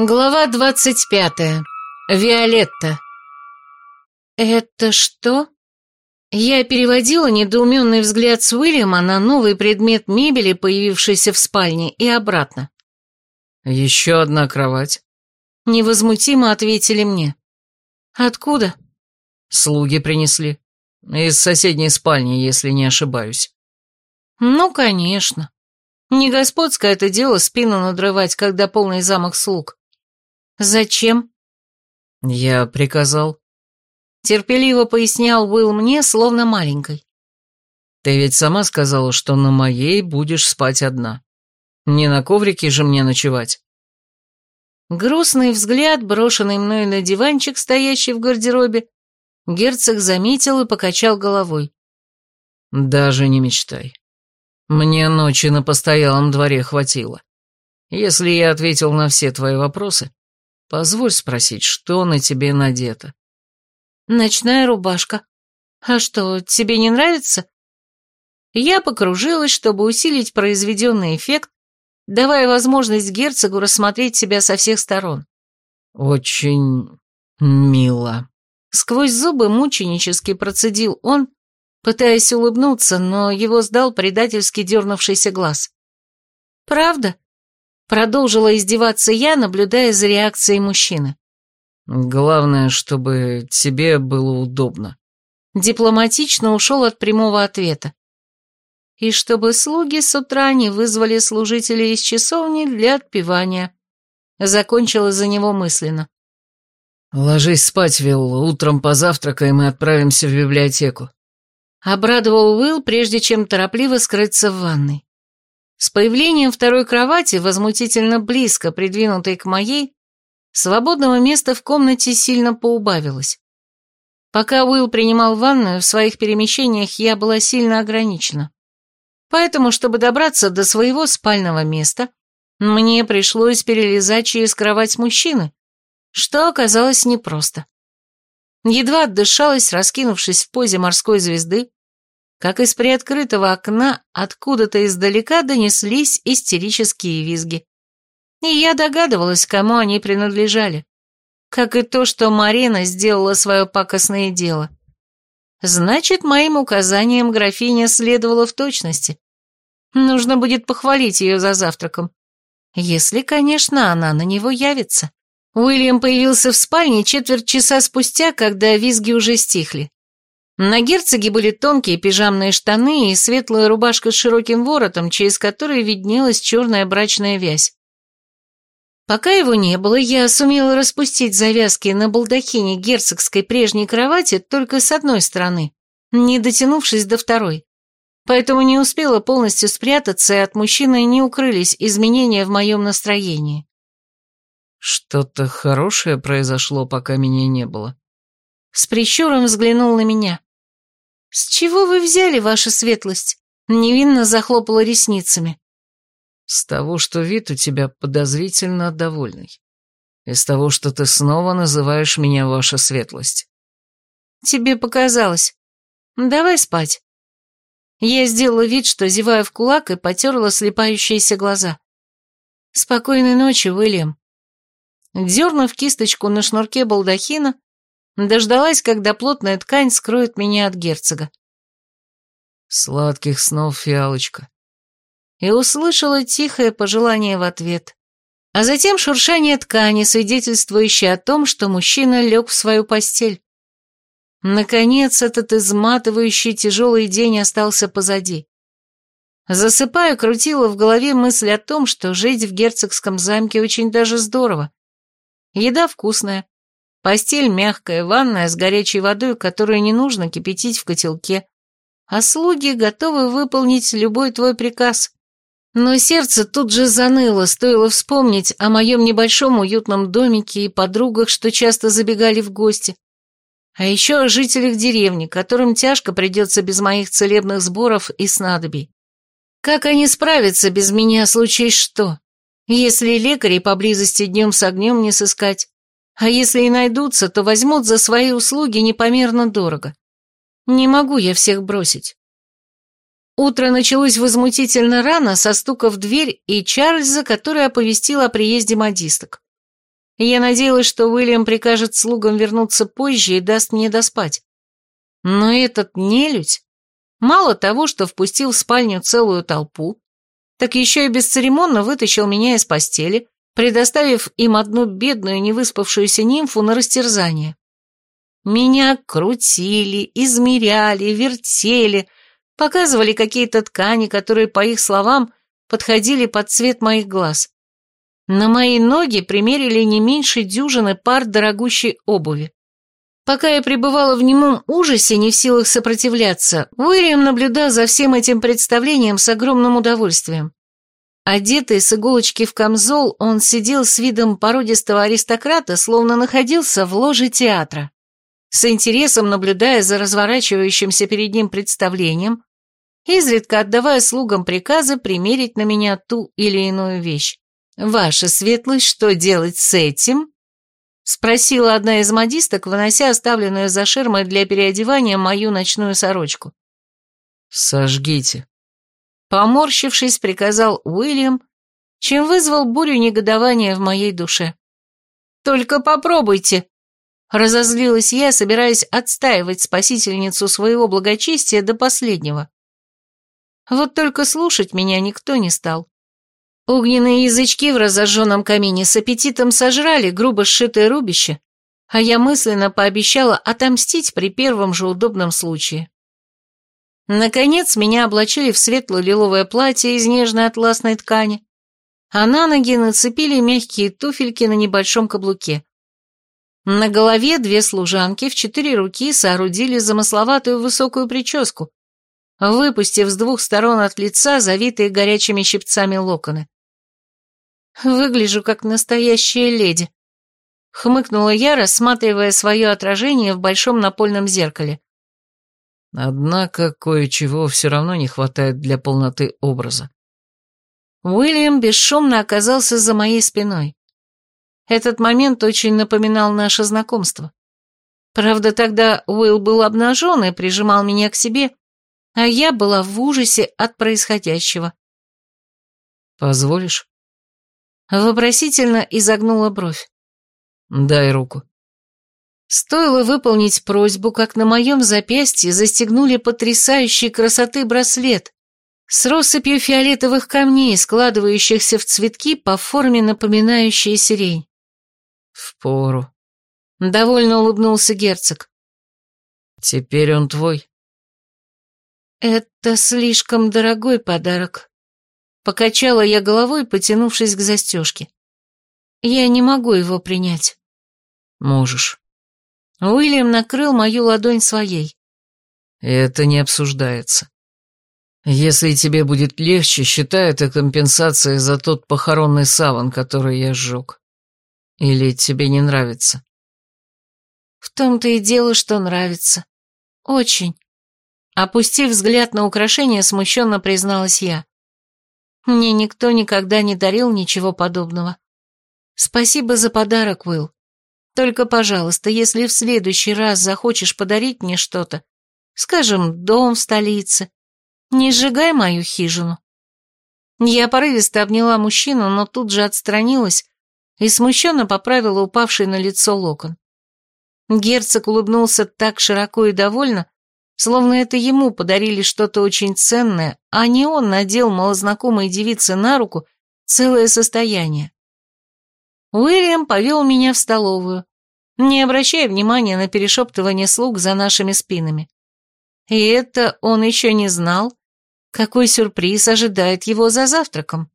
Глава двадцать пятая. Виолетта. «Это что?» Я переводила недоуменный взгляд с Уильяма на новый предмет мебели, появившийся в спальне, и обратно. «Еще одна кровать». Невозмутимо ответили мне. «Откуда?» «Слуги принесли. Из соседней спальни, если не ошибаюсь». «Ну, конечно. Не господское это дело спину надрывать, когда полный замок слуг. «Зачем?» «Я приказал». Терпеливо пояснял Уилл мне, словно маленькой. «Ты ведь сама сказала, что на моей будешь спать одна. Не на коврике же мне ночевать». Грустный взгляд, брошенный мной на диванчик, стоящий в гардеробе, герцог заметил и покачал головой. «Даже не мечтай. Мне ночи на постоялом дворе хватило. Если я ответил на все твои вопросы, Позволь спросить, что на тебе надето?» «Ночная рубашка. А что, тебе не нравится?» Я покружилась, чтобы усилить произведенный эффект, давая возможность герцогу рассмотреть себя со всех сторон. «Очень мило». Сквозь зубы мученически процедил он, пытаясь улыбнуться, но его сдал предательски дернувшийся глаз. «Правда?» Продолжила издеваться я, наблюдая за реакцией мужчины. «Главное, чтобы тебе было удобно». Дипломатично ушел от прямого ответа. И чтобы слуги с утра не вызвали служителей из часовни для отпевания. Закончила за него мысленно. «Ложись спать, Вилла, утром позавтракаем и отправимся в библиотеку». Обрадовал Уилл, прежде чем торопливо скрыться в ванной. С появлением второй кровати, возмутительно близко придвинутой к моей, свободного места в комнате сильно поубавилось. Пока Уилл принимал ванную, в своих перемещениях я была сильно ограничена. Поэтому, чтобы добраться до своего спального места, мне пришлось перелезать через кровать мужчины, что оказалось непросто. Едва отдышалась, раскинувшись в позе морской звезды, как из приоткрытого окна откуда-то издалека донеслись истерические визги. И я догадывалась, кому они принадлежали. Как и то, что Марина сделала свое пакостное дело. Значит, моим указаниям графиня следовала в точности. Нужно будет похвалить ее за завтраком. Если, конечно, она на него явится. Уильям появился в спальне четверть часа спустя, когда визги уже стихли. На герцоге были тонкие пижамные штаны и светлая рубашка с широким воротом, через который виднелась черная брачная вязь. Пока его не было, я сумела распустить завязки на балдахине герцогской прежней кровати только с одной стороны, не дотянувшись до второй. Поэтому не успела полностью спрятаться, и от мужчины не укрылись изменения в моем настроении. «Что-то хорошее произошло, пока меня не было». С прищуром взглянул на меня. «С чего вы взяли, ваша светлость?» Невинно захлопала ресницами. «С того, что вид у тебя подозрительно довольный. Из того, что ты снова называешь меня ваша светлость». «Тебе показалось. Давай спать». Я сделала вид, что зеваю в кулак и потерла слепающиеся глаза. «Спокойной ночи, Уильям». Дернув кисточку на шнурке балдахина, Дождалась, когда плотная ткань скроет меня от герцога. «Сладких снов, фиалочка». И услышала тихое пожелание в ответ. А затем шуршание ткани, свидетельствующее о том, что мужчина лег в свою постель. Наконец, этот изматывающий тяжелый день остался позади. Засыпая, крутила в голове мысль о том, что жить в герцогском замке очень даже здорово. Еда вкусная, Постель мягкая, ванная с горячей водой, которую не нужно кипятить в котелке. А слуги готовы выполнить любой твой приказ. Но сердце тут же заныло, стоило вспомнить о моем небольшом уютном домике и подругах, что часто забегали в гости. А еще о жителях деревни, которым тяжко придется без моих целебных сборов и снадобий. Как они справятся без меня, случись что? Если лекарей поблизости днем с огнем не сыскать, а если и найдутся, то возьмут за свои услуги непомерно дорого. Не могу я всех бросить. Утро началось возмутительно рано, со стука в дверь и Чарльза, который оповестил о приезде модисток. Я надеялась, что Уильям прикажет слугам вернуться позже и даст мне доспать. Но этот нелюдь мало того, что впустил в спальню целую толпу, так еще и бесцеремонно вытащил меня из постели, предоставив им одну бедную невыспавшуюся нимфу на растерзание. Меня крутили, измеряли, вертели, показывали какие-то ткани, которые, по их словам, подходили под цвет моих глаз. На мои ноги примерили не меньше дюжины пар дорогущей обуви. Пока я пребывала в немом ужасе, не в силах сопротивляться, Уильям наблюдал за всем этим представлением с огромным удовольствием. Одетый с иголочки в камзол, он сидел с видом породистого аристократа, словно находился в ложе театра. С интересом наблюдая за разворачивающимся перед ним представлением, изредка отдавая слугам приказы примерить на меня ту или иную вещь. «Ваша светлость, что делать с этим?» Спросила одна из модисток, вынося оставленную за ширмой для переодевания мою ночную сорочку. «Сожгите». Поморщившись, приказал Уильям, чем вызвал бурю негодования в моей душе. «Только попробуйте!» Разозлилась я, собираясь отстаивать спасительницу своего благочестия до последнего. Вот только слушать меня никто не стал. Огненные язычки в разожженном камине с аппетитом сожрали грубо сшитое рубище, а я мысленно пообещала отомстить при первом же удобном случае. Наконец меня облачили в светло-лиловое платье из нежной атласной ткани, а на ноги нацепили мягкие туфельки на небольшом каблуке. На голове две служанки в четыре руки соорудили замысловатую высокую прическу, выпустив с двух сторон от лица завитые горячими щипцами локоны. «Выгляжу как настоящая леди», — хмыкнула я, рассматривая свое отражение в большом напольном зеркале. Однако кое-чего все равно не хватает для полноты образа. Уильям бесшумно оказался за моей спиной. Этот момент очень напоминал наше знакомство. Правда, тогда Уилл был обнажен и прижимал меня к себе, а я была в ужасе от происходящего. «Позволишь?» Вопросительно изогнула бровь. «Дай руку». Стоило выполнить просьбу, как на моем запястье застегнули потрясающей красоты браслет с россыпью фиолетовых камней, складывающихся в цветки по форме, напоминающие сирень. «Впору», — довольно улыбнулся герцог. «Теперь он твой». «Это слишком дорогой подарок», — покачала я головой, потянувшись к застежке. «Я не могу его принять». «Можешь». Уильям накрыл мою ладонь своей. «Это не обсуждается. Если тебе будет легче, считай это компенсацией за тот похоронный саван, который я сжег». Или тебе не нравится? В том-то и дело, что нравится. Очень. Опустив взгляд на украшение, смущенно призналась я. Мне никто никогда не дарил ничего подобного. Спасибо за подарок, Уилл. Только, пожалуйста, если в следующий раз захочешь подарить мне что-то, скажем, дом в столице, не сжигай мою хижину. Я порывисто обняла мужчину, но тут же отстранилась, и смущенно поправила упавший на лицо локон. Герцог улыбнулся так широко и довольно, словно это ему подарили что-то очень ценное, а не он надел малознакомой девице на руку целое состояние. Уильям повел меня в столовую, не обращая внимания на перешептывание слуг за нашими спинами. И это он еще не знал, какой сюрприз ожидает его за завтраком.